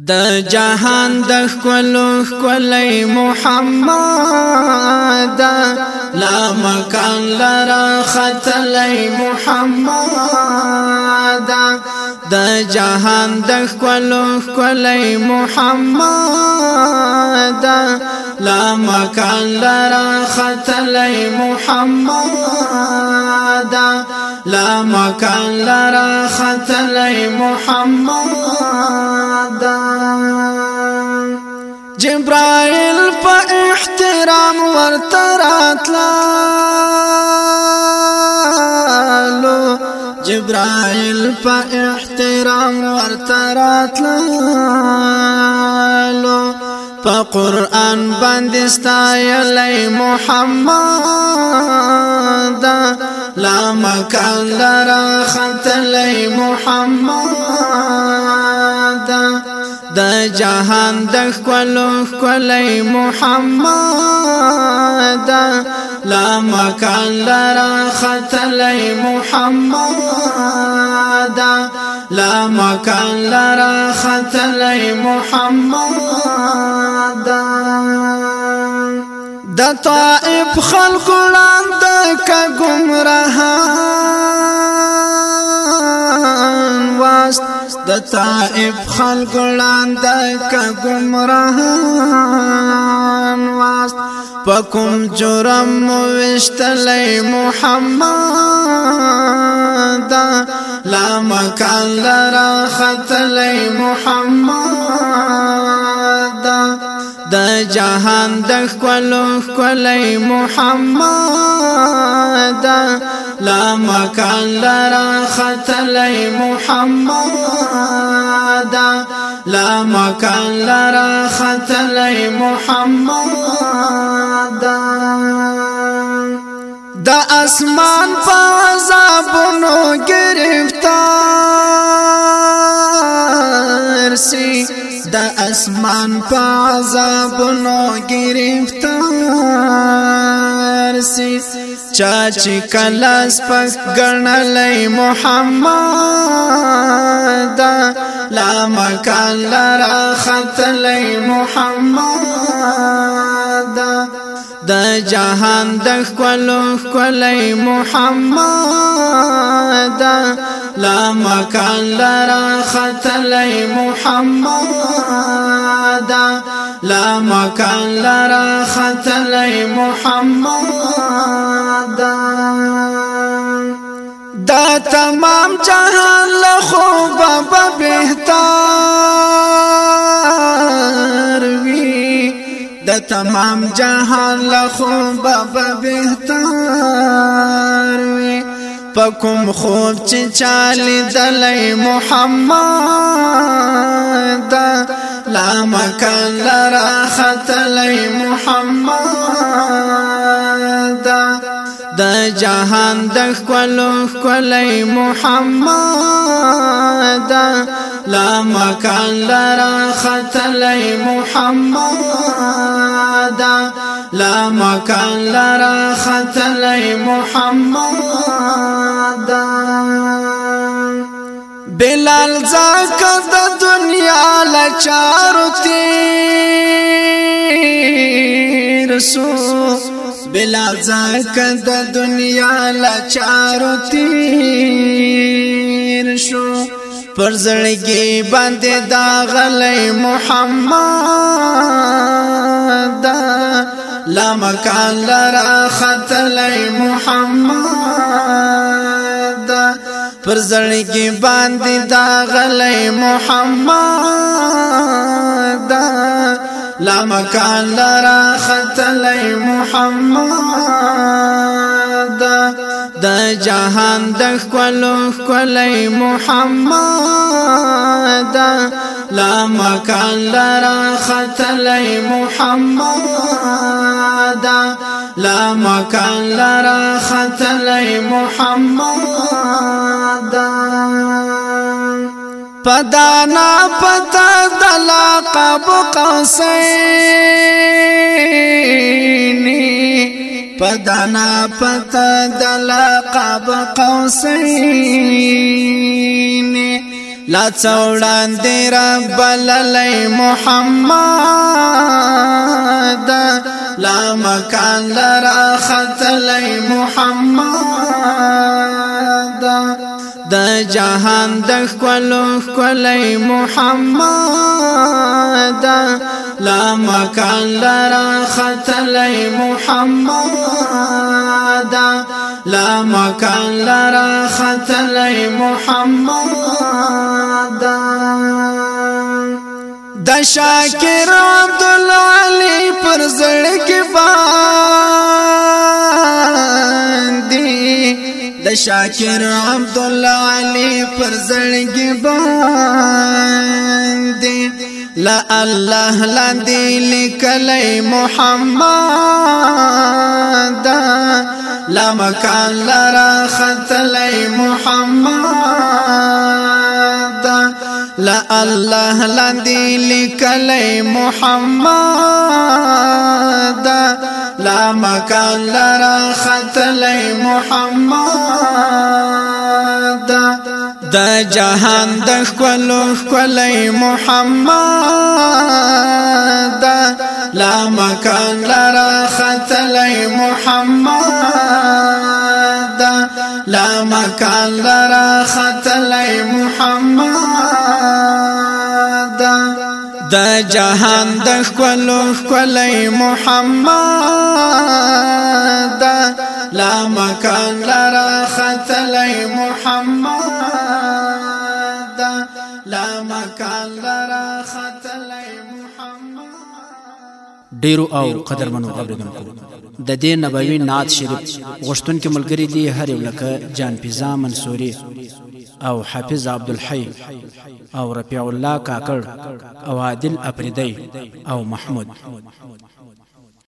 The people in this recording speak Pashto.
د جهان د خلو خلای محمد لا مکان لرا ختلای محمد د جهان د خلو خلای محمد لا مکان لرا ختلای محمد لا مكان لرا خطلی محمد جبرائيل په احترام ورتراتلالو جبرائيل په احترام ورتراتلالو فقرآن بندستا يلي محمد لا مكان لرا خطلي محمد دا جهان د خلو خلی محمد لا مكان لرا خطلي محمد لا مكان لرا خطلي محمد د طائف خلق لاند ک گمراهان واست د طائف خلق لاند ک گمراهان واست پکم جرم وشتلی محمد لا مکان لرا خطلی محمد د جهان د خپلو خپلې محمد لا مکان لرا خطلې محمد لا مکان لرا خطلې محمد د اسمان په عذابونو گرفتار سي د اسمان په عذابونو گرفتار سي چا چې کلاس پس ګڼلې محمد لا مکان لرا ختلې محمد د جهان د خلو خلې محمد لا مکان لرا ختلې محمد دا مکان لرا خطلی محمد دا تمام جهان لخوب ببهتار وی دا تمام جهان لخوب ببهتار وی پکم خوب چې چالی دلی محمد دا لا مكان لرا خطلی محمد دا جهان د خلو خلی محمد لا مكان لرا خطلی محمد لا مكان لرا خطلی محمد بلال زکر لچارو تیر سو بلا ځکه د دنیا لچارو تیر شو پر زړګي باندې دا غلې محمد لا مکان لرا خطلې محمد پر زړګي باندې دا غلې محمد لا مکان لرا ختلې محمد د جهان د خپلو خپلې محمد لا مکان لرا ختلې محمد لا مکان لرا ختلې محمد پدانا پتا دلا قب قسینی پدانا پتا دلا قاب قوسین لا څوړان دې رب للی محمد لا مکان لرا خط للی محمد د جهان د خپلو خپلې محمد لا مکان لرا خطلې محمد لا مکان لرا خطلې محمد د شاکر عبد الله علی پر زړه کې باد د شاکر عبد الله علي پر زړګي باندې لا الله لاندې لیکلې محمد لا مکان لرا خطلې محمد لا الله لاندې لیکلې محمد لا مکان لرا خطلی محمد دا جهان د خپلو خپلې محمد لا مکان لرا خطلې محمد لا مکان لرا خطلې محمد د جهان د خپلو خپلې محمد لا مکان لرا ختلې محمد لا مکان لرا ختلې ډیرو او قدرمنو اوریدونکو د دې نبوي نعت شریف غشتون کې ملګری دي هر یو لکه جان پیزا منصوري او حافظ عبد الحی او رفیع الله كاكر او عادل افریدی او محمود